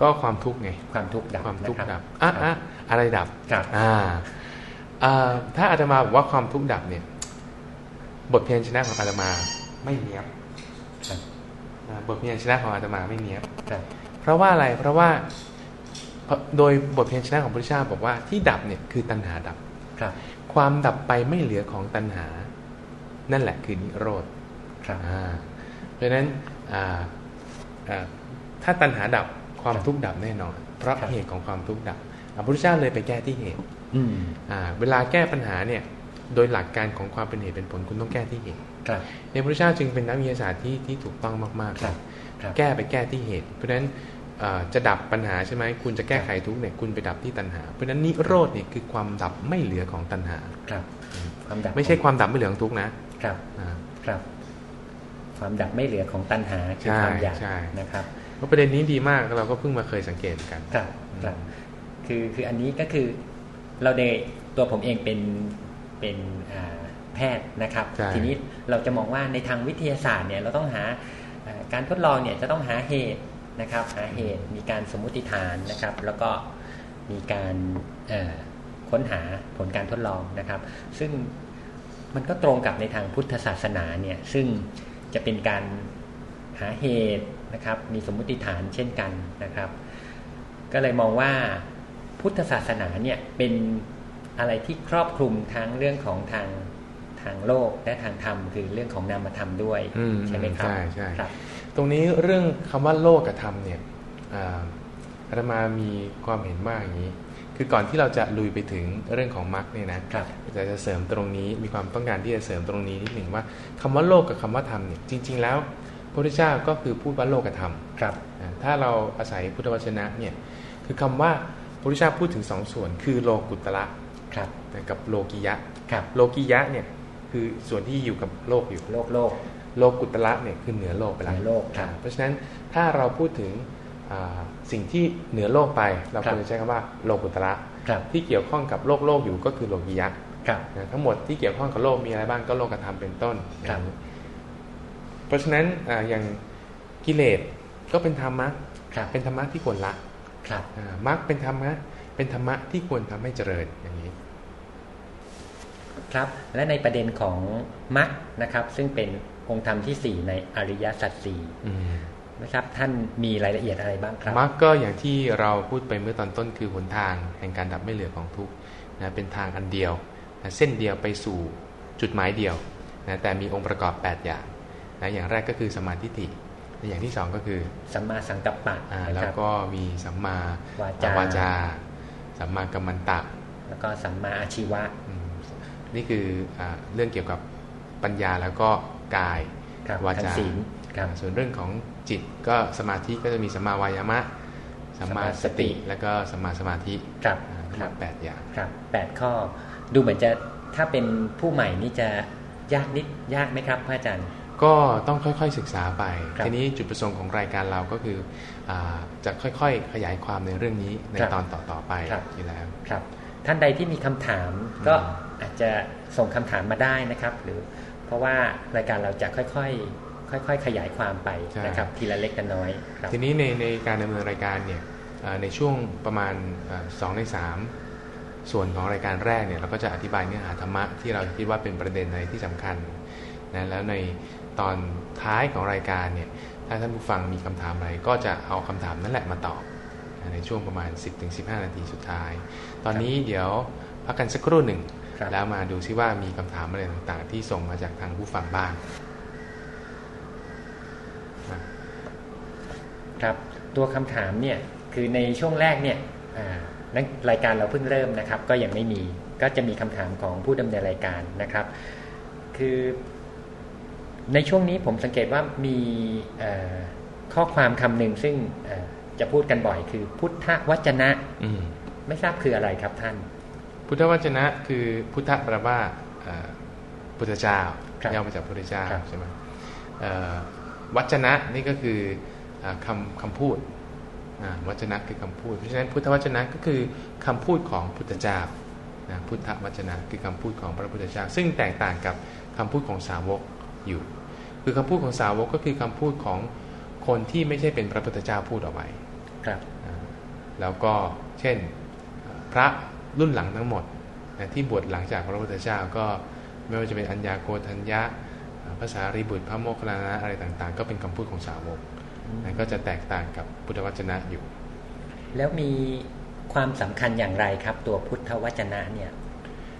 Speaker 2: ก็ความทุกข์ไง
Speaker 1: ความทุกข์ดับ
Speaker 2: ความทุกข์
Speaker 1: นะ
Speaker 2: ดั
Speaker 1: รับ
Speaker 2: อะ
Speaker 1: ค
Speaker 2: อะ
Speaker 1: รับ
Speaker 2: อะไรดับ
Speaker 1: ครับ
Speaker 2: อ่าอ่าถ้าอาตมาบอกว่าความทุกข์ดับเนี่ย บทเพียรชนะของอาตมาไม่เนี้ยบ
Speaker 1: ครับ
Speaker 2: อ่า บทเพียรชนะของอาตมาไม่เนี้ยบ
Speaker 1: ครับ
Speaker 2: เพราะว่าอะไรเพราะว่าเพราะโดยบทเพียรชนะของพระพุทธเจ้าบอกว่าที่ดับเนี่ยคือตัณหาดับ
Speaker 1: ครับ
Speaker 2: ความดับไปไม่เหลือของตัณหา นั่นแหละคือนิโรธ
Speaker 1: ครับ
Speaker 2: อ่าเพราะฉะนั้นอ่าอ่าถ้าตัณหาดับความ
Speaker 1: ครับ
Speaker 2: ทุกข์ดับแน่นอน เพราะ
Speaker 1: ครับ
Speaker 2: เหตุของความทุกข์ดับพระพุทธเจ้าเลยไปแก้ที่เหตุ
Speaker 1: อืม
Speaker 2: อ่าเวลาแก้ปัญหาเนี่ย โดยหลักการของความเป็นเหตุเป็นผลคุณต้องแก้ที่เหตุ
Speaker 1: ครับ
Speaker 2: ในพระพุทธเจ้าจึงเป็นนักวิทยาศาสตร์ที่ที่ถูกต้องมากๆ
Speaker 1: ครับครับ
Speaker 2: แก้ไปแก้ที่เหตุ เพราะฉะนั้นเอ่อจะดับปัญหาใช่ไหมคุณจะแก้ไขทุกข์เนี่ยคุณไปดับที่ตัณหา เพราะฉะนั้นนิโรธเนี่ยคือความดับไม่เหลือของตัณหา
Speaker 1: ครับความดับ
Speaker 2: ไม่ใช่ความดับไม่เหลือของทุกข์นะครับอ่า
Speaker 1: ครับ ความดับไม่เหลือของตัณหาคือ
Speaker 2: ใช่
Speaker 1: ความอยาก
Speaker 2: ใช่
Speaker 1: นะครับ
Speaker 2: เพราะประเด็นนี้ดีมากเราก็เพิ่งมาเคยสังเกตกัน
Speaker 1: ครับครับคือคืออันนี้ก็คือเราได้ตัวผมเองเป็น เป็นอ่าแพทย์นะครับ
Speaker 2: ใช่
Speaker 1: ทีนี้เราจะมองว่าในทางวิทยาศาสตร์เนี่ยเราต้องหาอ่าการทดลองเนี่ยจะต้องหาเหตุนะครับ หาเหตุมีการสมมุติฐานนะครับ แล้วก็มีการเอ่อค้นหาผลการทดลองนะครับ ซึ่งมันก็ตรงกับในทางพุทธศาสนาเนี่ยซึ่งจะเป็นการหาเหตุนะครับ มีสมมุติฐานเช่นกันนะครับ ก็เลยมองว่าพุทธศาสนาเนี่ยเป็น อะไรที่ครอบคลุมทั้งเรื่องของทางทางโลกและทางธรรมคือเรื่องของนามธรรมด้วย
Speaker 2: อืม
Speaker 1: ใช่ไหมครับ
Speaker 2: ใช่ใช่
Speaker 1: ครับ
Speaker 2: ตรงนี้เรื่องคำว่าโลกกับธรรมเนี่ยอ่าอาตมามีความเห็นว่าอย่างนี้ คือก่อนที่เราจะลุยไปถึงเรื่องของมรรคเนี่ยนะครับจะจะเสริมตรงนี้มีความต้องการที่จะเสริมตรงนี้นิดหนึ่งว่าคำว่าโลกกับคำว่าธรรมเนี่ยจริง ๆ แล้วพระพุทธเจ้าก็คือพูดว่าโลกกับธรรม
Speaker 1: ครับ
Speaker 2: อ่าถ้าเราอาศัยพุทธวจนะเนี่ยคือคำว่าพระพุทธเจ้าพูดถึงสองส่วน คือโลกุตระ
Speaker 1: ครับ
Speaker 2: กับโลกิยะ
Speaker 1: ครับ
Speaker 2: โลกิยะเนี่ยคือส่วนที่อยู่กับโลกอยู่
Speaker 1: โลกโลก
Speaker 2: โลกุตระเนี่ยคือเหนือโลกไปแล้ว
Speaker 1: เหนือโลกครับ
Speaker 2: เพราะฉะนั้นถ้าเราพูดถึงอ่าสิ่งที่เหนือโลกไป เรา
Speaker 1: ครั
Speaker 2: ค
Speaker 1: บ
Speaker 2: วรจะใช้คำว่าโลกุตระ
Speaker 1: ครับ
Speaker 2: ที่เกี่ยวข้องกับโลกโลกอยู่ก็คือโลกิยะ
Speaker 1: ครับ
Speaker 2: นะทั้งหมดที่เกี่ยวข้องกับโลกมีอะไรบ้างก็โลกธรรมเป็นต้น
Speaker 1: ครับ
Speaker 2: เพราะฉะนั้นอาอย่างกิเลสก็เป็นธรรมะ
Speaker 1: ครับ
Speaker 2: เป็นธรรมะที่ควรละ
Speaker 1: ครับ
Speaker 2: อ่ามรรคเป็นธรรมะ เป็นธรรมะที่ควรทำให้เจริญอย่างนี้
Speaker 1: ครับและในประเด็นของมรรคนะครับ ซึ่งเป็นองค์ธรรมที่สี่ในอริยสัจสี่
Speaker 2: อืม
Speaker 1: นะครับท่านมีรายละเอียดอะไรบ้างครับ
Speaker 2: มรรคก็อย่างที่เราพูดไปเมื่อตอนต้นคือหนทางแห่งการดับไม่เหลือของทุกข์นะเป็นทางอันเดียวนะเส้นเดียวไปสู่จุดหมายเดียวนะแต่มีองค์ประกอบ 8 อย่างนะอย่างแรกก็คือสมาธิฏฐิและอย่างที่สองก็คือ
Speaker 1: สัมมาสังกัปปะ
Speaker 2: อ่า
Speaker 1: นะ
Speaker 2: แล้
Speaker 1: ควรับ
Speaker 2: ก็มีสัมมาวา
Speaker 1: จา
Speaker 2: วาจา สัมมากัมมันตะ
Speaker 1: แล้วก็สัมมาอาชีวะ
Speaker 2: อืมนี่คืออาเรื่องเกี่ยวกับปัญญาแล้วก็กาย
Speaker 1: ครับ
Speaker 2: วา
Speaker 1: ทาง
Speaker 2: จา
Speaker 1: ศีลครับ
Speaker 2: ส่วนเรื่องของจิตก็สมาธิก็จะมีสัมมาวายามะสัมมาสติแล้วก็สัมมาสมาธิ
Speaker 1: ครับ
Speaker 2: อ่าทั้ง
Speaker 1: ค
Speaker 2: หม
Speaker 1: รับ
Speaker 2: ดแปดอย่าง
Speaker 1: ครับแปดข้อ ดูเหมือนจะถ้าเป็นผู้ใหม่นี่จะยากนิดยากไหมครับพระอาจารย์
Speaker 2: ก็ต้องค่อยๆศึกษาไป
Speaker 1: ครับ
Speaker 2: ทีนี้จุดประสงค์ของรายการเราก็คืออาจะค่อยๆ ขยายความในเรื่องนี้ใน
Speaker 1: ครับ
Speaker 2: ตอนต่อๆไป
Speaker 1: ครับ
Speaker 2: อยู่แล้ว
Speaker 1: ครับ ท่านใดที่มีคำถามก็
Speaker 2: อืม
Speaker 1: อาจจะส่งคำถามมาได้นะครับ หรือเพราะว่ารายการเราจะค่อยๆค่อยๆ ขยายความไปนะครับทีละเล็กละน้อยครับ
Speaker 2: ทีนี้ในในการดำเนินรายการเนี่ยอ่าในช่วงประมาณอ่าสองในสามส่วนของรายการแรกเนี่ยเราก็จะอธิบายเนื้อหาธรรมะที่เราคิดว่าเป็นประเด็นอะไรที่สำคัญนะแล้วใน ตอนท้ายของรายการเนี่ยถ้าท่านผู้ฟังมีคำถามอะไร ก็จะเอาคำถามนั่นแหละมาตอบนะในช่วงประมาณ 10-15 นาทีสุดท้าย ตอนนี้เดี๋ยวพักกันสักครู่หนึ่ง
Speaker 1: ครับ
Speaker 2: แล้วมาดูซิว่ามีคำถามอะไรต่างๆ ที่ส่งมาจากทางผู้ฟังบ้างนะ
Speaker 1: ครับตัวคำถามเนี่ยคือในช่วงแรกเนี่ยอ่านักรายการเราเพิ่งเริ่มนะครับ ก็ยังไม่มีก็จะมีคำถามของผู้ดำเนินรายการนะครับ คือ ในช่วงนี้ผมสังเกตว่ามีเอ่อข้อความคำหนึ่งซึ่งเอ่อจะพูดกันบ่อยคือ พุทธวจนะ
Speaker 2: อืม
Speaker 1: ไม่ทราบคืออะไรครับท่าน
Speaker 2: พุทธวจนะคือพุทธแปลว่าเอ่อพุทธเจ้า
Speaker 1: ครับ
Speaker 2: ย่อมาจากพุทธเจ้า
Speaker 1: ครับ
Speaker 2: ใช่ไหมเอ่อวจนะนี่ก็คือเอ่อคำคำพูดอ่าวจนะคือคำพูด เพราะฉะนั้นพุทธวจนะก็คือคำพูดของพุทธเจ้านะพุทธวจนะคือคำพูดของพระพุทธเจ้า ซึ่งแตกต่างกับคำพูดของสาวกอยู่ คือคำพูดของสาวกก็คือคำพูดของคนที่ไม่ใช่เป็นพระพุทธเจ้าพูดเอาไว้
Speaker 1: ครับ
Speaker 2: อ่าแล้วก็เช่นพระรุ่นหลังทั้งหมดนะที่บวชหลังจากพระพุทธเจ้าก็ไม่ว่าจะเป็นอัญญาโกฏัญญะอ่าภาษารีบุตรพระโมคคัลลานะอะไรต่างๆ ก็เป็นคำพูดของสาวกนะก็จะแตกต่างกับพุทธวจนะอยู่
Speaker 1: แล้วมีความสำคัญอย่างไรครับตัวพุทธวจนะเนี่ย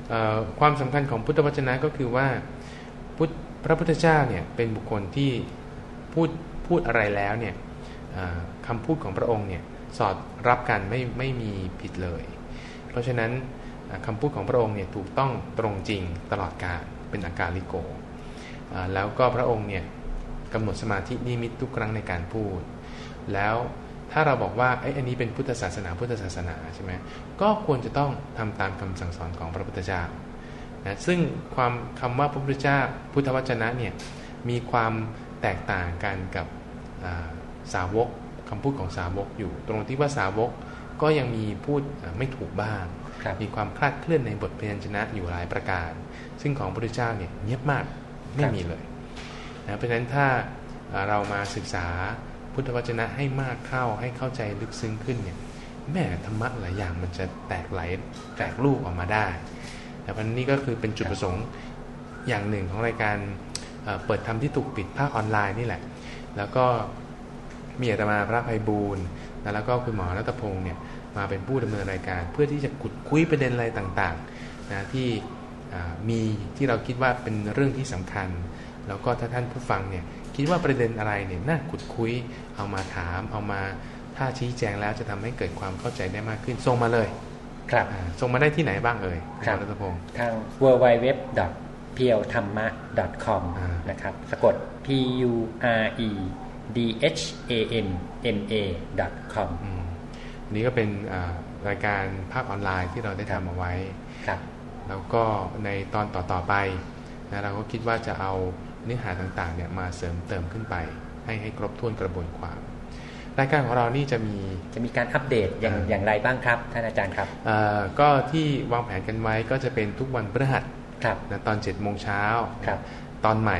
Speaker 2: เอ่อความสำคัญของพุทธวจนะก็คือว่า พระพุทธเจ้าเนี่ยเป็นบุคคลที่พูดพูดอะไรแล้วเนี่ยคำพูดของพระองค์เนี่ยสอดรับกันไม่ไม่มีผิดเลย เพราะฉะนั้นคำพูดของพระองค์เนี่ยถูกต้องตรงจริงตลอดกาลเป็นอาการลิโก แล้วก็พระองค์เนี่ยกำหนดสมาธินิมิตทุกครั้งในการพูด แล้วถ้าเราบอกว่าไอ้อันนี้เป็นพุทธศาสนาพุทธศาสนาใช่ไหมก็ควรจะต้องทำตามคำสั่งสอนของพระพุทธเจ้า นะซึ่งความคำว่าพระพุทธเจ้าพุทธวจนะเนี่ยมีความแตกต่างกันกับอ่าสาวกคำพูดของสาวกอยู่ ตรงที่ว่าสาวกก็ยังมีพูดอ่าไม่ถูกบ้าง
Speaker 1: ครับ
Speaker 2: มีความคลาดเคลื่อนในบทพยัญชนะอยู่หลายประการ ซึ่งของพระพุทธเจ้าเนี่ยเงียบมากไม่มีเลยนะเพราะฉะนั้นถ้าอ่าเรามาศึกษาพุทธวจนะให้มากเข้าให้เข้าใจลึกซึ้งขึ้นเนี่ยแม่ธรรมะหลายอย่างมันจะแตกไหลแตกลูกออกมาได้ แต่วันนี้ก็คือเป็นจุดประสงค์อย่างหนึ่งของรายการเปิดทำที่ถูกปิดภาคออนไลน์นี่แหละ แล้วก็มีอาตมาพระภัยบูรณ์แล้วก็คุณหมอรัตพงศ์เนี่ยมาเป็นผู้ดำเนินรายการ เพื่อที่จะขุดคุยประเด็นอะไรต่างๆนะที่มีที่เราคิดว่าเป็นเรื่องที่สำคัญ แล้วก็ถ้าท่านผู้ฟังเนี่ยคิดว่าประเด็นอะไรเนี่ยน่าขุดคุยเอามาถามเอามาถ้าชี้แจงแล้วจะทำให้เกิดความเข้าใจได้มากขึ้นส่งมาเลย
Speaker 1: ครับ
Speaker 2: อ่าส่งมาได้ที่ไหนบ้างเอ่ยณ
Speaker 1: ครับ
Speaker 2: หมอรัตพงศ์
Speaker 1: ทาง w w w p e o t h a m m a com
Speaker 2: อ่าน
Speaker 1: นะครับสะกด p u r e d h a m m a com
Speaker 2: อืมอันนี้ก็เป็นอ่ารายการภาคออนไลน์ที่เราได้ทำเอาไว้
Speaker 1: ครับ
Speaker 2: แล้วก็ในตอนต่อๆไปนะเราก็คิดว่าจะเอาเนื้อหาต่างๆเนี่ยมาเสริมเติมขึ้นไป ให้ให้ครบถ้วนกระบวนความ รายการของเรานี่จะมี
Speaker 1: จะมีการอัปเดตอย่าง
Speaker 2: อ่า
Speaker 1: อย่างไรบ้างครับท่านอาจารย์ครับ
Speaker 2: เอ่อก็ที่วางแผนกันไว้ก็จะเป็นทุกวันพฤหัส
Speaker 1: ครับ
Speaker 2: นะตอน7จ็ดโมงเช้า
Speaker 1: ครับ
Speaker 2: ตอนใหม่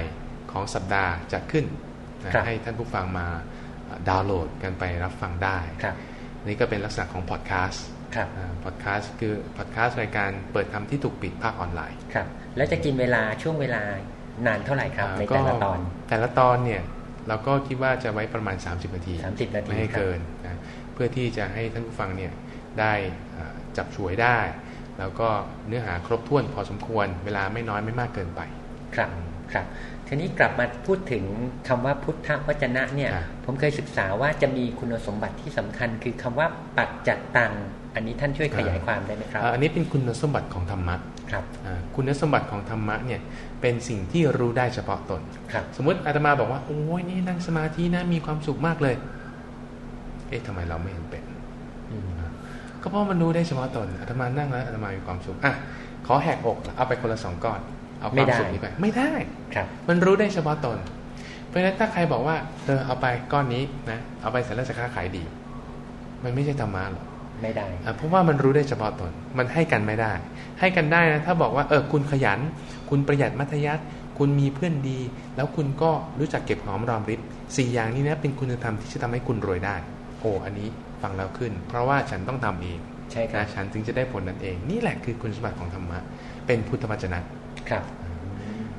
Speaker 2: ของสัปดาห์จะขึ้นนะครับให้ท่านผู้ฟังมาดาวน์โหลดกันไปรับฟังได้
Speaker 1: ครับ
Speaker 2: นี่ก็เป็นลักษณะของพอดแคสต์
Speaker 1: ครับ
Speaker 2: พอดแคสต์คือพอดแคสต์รายการเปิดทำที่ถูกปิดภาคออนไลน์
Speaker 1: ครับแล้วจะกินเวลาช่วงเวลานานเท่าไหร่ครับในแต่ละตอน
Speaker 2: แต่ละตอนเนี่ย เราก็คิดว่าจะไว้ประมาณ 30 นาที
Speaker 1: 30 นาที
Speaker 2: ไม่ให้
Speaker 1: ครับ
Speaker 2: เกินนะเพื่อที่จะให้ท่านผู้ฟังเนี่ยได้อ่าจับฉวยได้ แล้วก็เนื้อหาครบถ้วนพอสมควร เวลาไม่น้อยไม่มากเกินไป
Speaker 1: ครับ ครับ ทีนี้กลับมาพูดถึงคำว่าพุทธวจนะเนี่ย
Speaker 2: ครับ
Speaker 1: ผมเคยศึกษาว่าจะมีคุณสมบัติที่สำคัญ คือคำว่าปัจจัตตัง อันนี้ท่านช่วยขยายความได้ไหมครับ
Speaker 2: อ่าอันนี้เป็นคุณสมบัติของธรรมะ
Speaker 1: ครับ
Speaker 2: อ่าคุณสมบัติของธรรมะเนี่ยเป็นสิ่งที่รู้ได้เฉพาะตน
Speaker 1: ครับ
Speaker 2: สมมติอาตมาบอกว่าโอ้ยนี่นั่งสมาธินะมีความสุขมากเลย เอ๊ะทำไมเราไม่เห็นเป็น
Speaker 1: อืม
Speaker 2: ก็เพราะมันรู้ได้เฉพาะตนอาตมานั่งแล้วอาตมามีความสุขอะขอแหกอกเอาไปคนละสองก้อน เอาความสุขนี้ไปไม่ได้
Speaker 1: ครับ
Speaker 2: มันรู้ได้เฉพาะตนราะฉะนั้นถ้าใครบอกว่าเธอเอาไปก้อนนี้นะเอาไปเสร็จแล้วจะค้าขายดี มันไม่ใช่ธรรมะหรอก
Speaker 1: ไม่ได้
Speaker 2: อะเพราะว่ามันรู้ได้เฉพาะตน มันให้กันไม่ได้ ให้กันได้นะถ้าบอกว่าเออคุณขยัน คุณประหยัดมัธยัติคุณมีเพื่อนดี แล้วคุณก็รู้จักเก็บหอมรอมริบสี่อย่างนี้นะเป็นคุณธรรมที่จะทำให้คุณรวยได้ โอ้อันนี้ฟังแล้วขึ้น เพราะว่าฉันต้องทำเอง
Speaker 1: ใช่ครับ
Speaker 2: นะฉันถึงจะได้ผลนั้นเอง นี่แหละคือคุณสมบัติของธรรมะเป็นพุทธวจนะ
Speaker 1: ครับ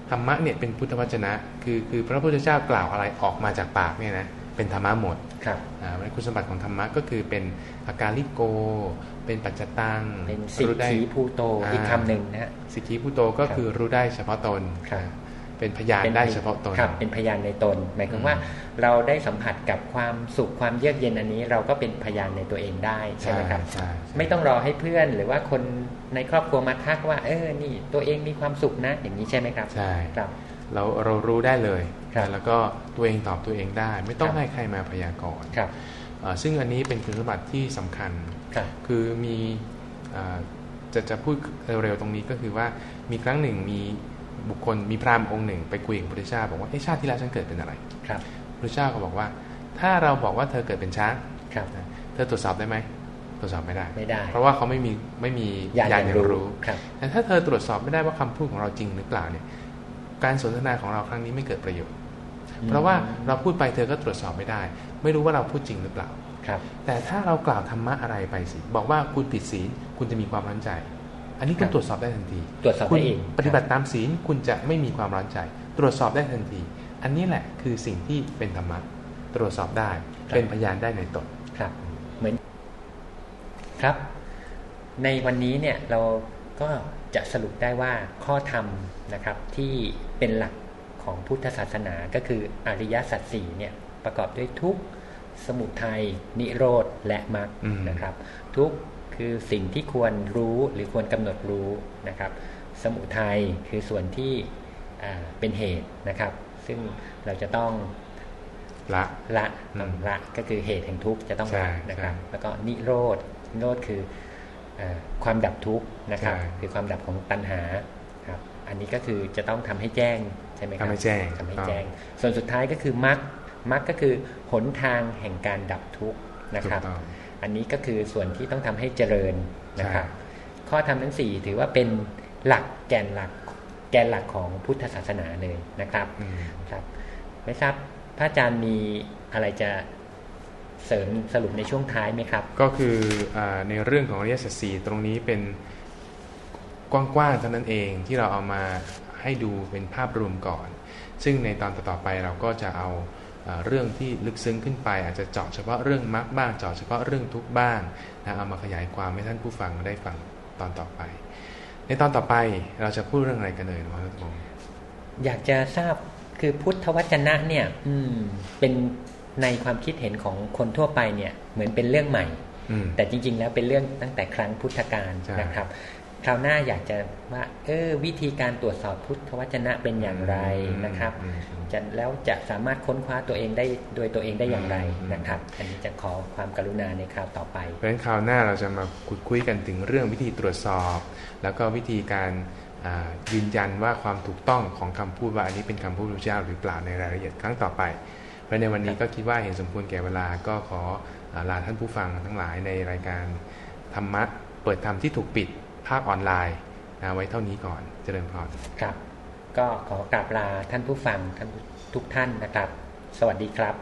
Speaker 2: ธรรมะเนี่ยเป็นพุทธวจนะ คือคือพระพุทธเจ้ากล่าวอะไรออกมาจากปากเนี่ยนะเป็นธรรมะหมด
Speaker 1: ครับ
Speaker 2: อ่าเพราะฉะนั้นคุณสมบัติของธรรมะก็คือเป็นอาการลิโก เป็นปัจจตัง
Speaker 1: เป็นสิก
Speaker 2: รู้ได้
Speaker 1: ขีภูโต
Speaker 2: อ่า
Speaker 1: อีกคำหนึ่งนะฮะ
Speaker 2: สิกขีพุโตก็
Speaker 1: ครับ
Speaker 2: คือรู้ได้เฉพาะตน
Speaker 1: ครับ
Speaker 2: เป็นพยานได้เฉพาะตน
Speaker 1: ครับ เป็นพยานในตน หมายความ
Speaker 2: อืม
Speaker 1: ว่าเราได้สัมผัสกับความสุขความเยือกเย็นอันนี้ เราก็เป็นพยานในตัวเองได้ใช่ไหมครับ
Speaker 2: ใช่ใช่
Speaker 1: ไม่ต้องรอให้เพื่อนหรือว่าคนในครอบครัวมาทักว่า เออนี่ตัวเองมีความสุขนะอย่างนี้ใช่ไหมครับ
Speaker 2: ใช่
Speaker 1: ครับ
Speaker 2: เราเรารู้ได้เลย
Speaker 1: ครับ
Speaker 2: แล้วก็ตัวเองตอบตัวเองได้ ไม่ต้อง
Speaker 1: ครับ
Speaker 2: ให้ใครมาพยากรณ์
Speaker 1: ครับ
Speaker 2: อ่าซึ่งอันนี้เป็นคุณสมบัติที่สำคัญ
Speaker 1: ครับ
Speaker 2: คือมีอ่าจะจะพูดเร็วๆตรงนี้ก็คือว่ามีครั้งหนึ่งมี บุคคลมีพราหมณ์องค์หนึ่ง ไปคุยกับพระพุทธเจ้าบอกว่าเอ้ชาติที่แล้วฉันเกิดเป็นอะไร
Speaker 1: ครับ
Speaker 2: พระพุทธเจ้าก็บอกว่า ถ้าเราบอกว่าเธอเกิดเป็นช้าง
Speaker 1: ครับ
Speaker 2: นะเธอตรวจสอบได้ไหมตรวจสอบไม่ได้
Speaker 1: ไม่ได้
Speaker 2: เพราะว่าเขาไม่มีไม่มี
Speaker 1: ญาณ
Speaker 2: ญาณ
Speaker 1: ยั
Speaker 2: อย่างง
Speaker 1: รู้
Speaker 2: รู้
Speaker 1: ครับ
Speaker 2: แต่ถ้าเธอตรวจสอบไม่ได้ว่าคำพูดของเราจริงหรือเปล่าเนี่ย การสนทนาของเราครั้งนี้ไม่เกิดประโยชน์ เพราะว่าเราพูดไปเธอก็ตรวจสอบไม่ได้ ไม่รู้ว่าเราพูดจริงหรือเปล่า
Speaker 1: ครับ
Speaker 2: แต่ถ้าเรากล่าวธรรมะอะไรไปสิ บอกว่าคุณผิดศีลคุณจะมีความร้อนใจ อันนี้คุ
Speaker 1: ครั
Speaker 2: ณ
Speaker 1: บ
Speaker 2: ตรวจสอบได้ทันที
Speaker 1: ตรวจสอบ
Speaker 2: คุณ
Speaker 1: ได้เอง
Speaker 2: ปฏิบัติตามศีลคุณจะไม่มีความร้อนใจ ตรวจสอบได้ทันที อันนี้แหละคือสิ่งที่เป็นธรรมะตรวจสอบได้เป็นพยานได้ในตน
Speaker 1: ครับเหมือนครับ ในวันนี้เนี่ยเราก็จะสรุปได้ว่าข้อธรรมนะครับที่เป็นหลักของพุทธศาสนาก็คืออริยสัจสี่เนี่ยประกอบด้วยทุกข์สมุทัยนิโรธและมรรค
Speaker 2: อืม
Speaker 1: นะครับ ทุกข์ คือสิ่งที่ควรรู้หรือควรกำหนดรู้นะครับ สมุทัยคือส่วนที่อ่าเป็นเหตุนะครับ ซึ่งเราจะต้อง
Speaker 2: ละ
Speaker 1: ละ
Speaker 2: อืม
Speaker 1: ต้องละก็คือเหตุแห่งทุกข์จะต้อง
Speaker 2: ใช่
Speaker 1: ละนะครับ
Speaker 2: ใช่
Speaker 1: แล้วก็นิโรธนิโรธคือเออความดับทุกข์นะครับ
Speaker 2: ใช่
Speaker 1: คือความดับของตัณหาครับ อันนี้ก็คือจะต้องทำให้แจ้งใช่ไหมครับ
Speaker 2: ทำให้แจ้ง
Speaker 1: ทำให้
Speaker 2: ถูกต้อง
Speaker 1: แจ้ง ส่วนสุดท้ายก็คือมรรคมรรคก็คือหนทางแห่งการดับทุกข์นะ
Speaker 2: ถู
Speaker 1: ครั
Speaker 2: ก
Speaker 1: บ
Speaker 2: ต้ อง
Speaker 1: อันนี้ก็คือส่วนที่ต้องทำให้เจริญนะครับ
Speaker 2: ใช่
Speaker 1: ข้อธรรมทั้งสี่ถือว่าเป็นหลักแกนหลักแกนหลักของพุทธศาสนาเลยนะครับ
Speaker 2: อืม
Speaker 1: ครับไม่ทราบพระอาจารย์มีอะไรจะเสริมสรุปในช่วงท้ายไหมครับ
Speaker 2: ก็คืออาในเรื่องของอริยสัจสี่ตรงนี้เป็นกว้างๆเท่านั้นเองที่เราเอามาให้ดูเป็นภาพรวมก่อน ซึ่งในตอนต่อๆไปเราก็จะเอาอ่า เรื่องที่ลึกซึ้งขึ้นไป อาจจะเจาะเฉพาะเรื่องมรรคบ้างเจาะเฉพาะเรื่องทุกข์บ้างนะเอามาขยายความให้ท่านผู้ฟังได้ฟังตอนต่อไป ในตอนต่อไปเราจะพูดเรื่องอะไรกันเลยนะครับผม
Speaker 1: อยากจะทราบคือพุทธวจนะเนี่ย อืม เป็นในความคิดเห็นของคนทั่วไปเนี่ย เหมือนเป็นเรื่องใหม่
Speaker 2: อืม
Speaker 1: แต่จริง ๆ แล้วเป็นเรื่องตั้งแต่ครั้งพุทธกาล
Speaker 2: ใช่
Speaker 1: นะครับ คราวหน้าอยากจะว่าเออวิธีการตรวจสอบพุทธวจนะเป็นอย่างไรนะครับ
Speaker 2: อืมอืม
Speaker 1: จะแล้วจะสามารถค้นคว้าตัวเองได้โดยตัวเองได้อย่างไร
Speaker 2: อืม
Speaker 1: นะครับ อันนี้จะขอความกรุณาในคราวต่อไป
Speaker 2: เพราะฉะนั้นคราวหน้าเราจะมาคุยคุยกันถึงเรื่องวิธีตรวจสอบ แล้วก็วิธีการอ่ายืนยันว่าความถูกต้องของคำพูดว่าอันนี้เป็นคำพูดพระพุทธเจ้าหรือเปล่าในรายละเอียดครั้งต่อไปเพราะในวันนี้ก็คิดว่าเห็นสมควรแก่เวลาก็ขออ่าลาท่านผู้ฟังทั้งหลายในรายการธรรมะเปิดธรรมที่ถูกปิด ภาคออนไลน์นะไว้เท่านี้ก่อนเจริญพร
Speaker 1: ครับ ก็ขอกราบลาท่านผู้ฟังท่านทุกท่านนะครับ สวัสดีครับ